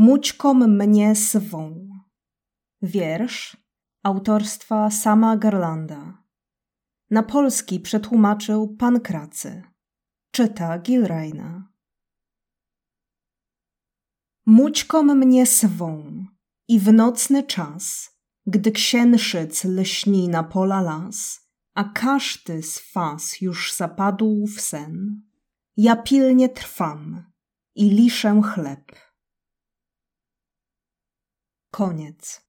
Mućkom mnie swą. Wiersz autorstwa sama Garlanda. Na polski przetłumaczył pan Kracy. Czyta Gilraina. Mućkom mnie swą i w nocny czas, gdy księżyc lśni na pola las, a każdy z faz już zapadł w sen, ja pilnie trwam i liszę chleb. Koniec.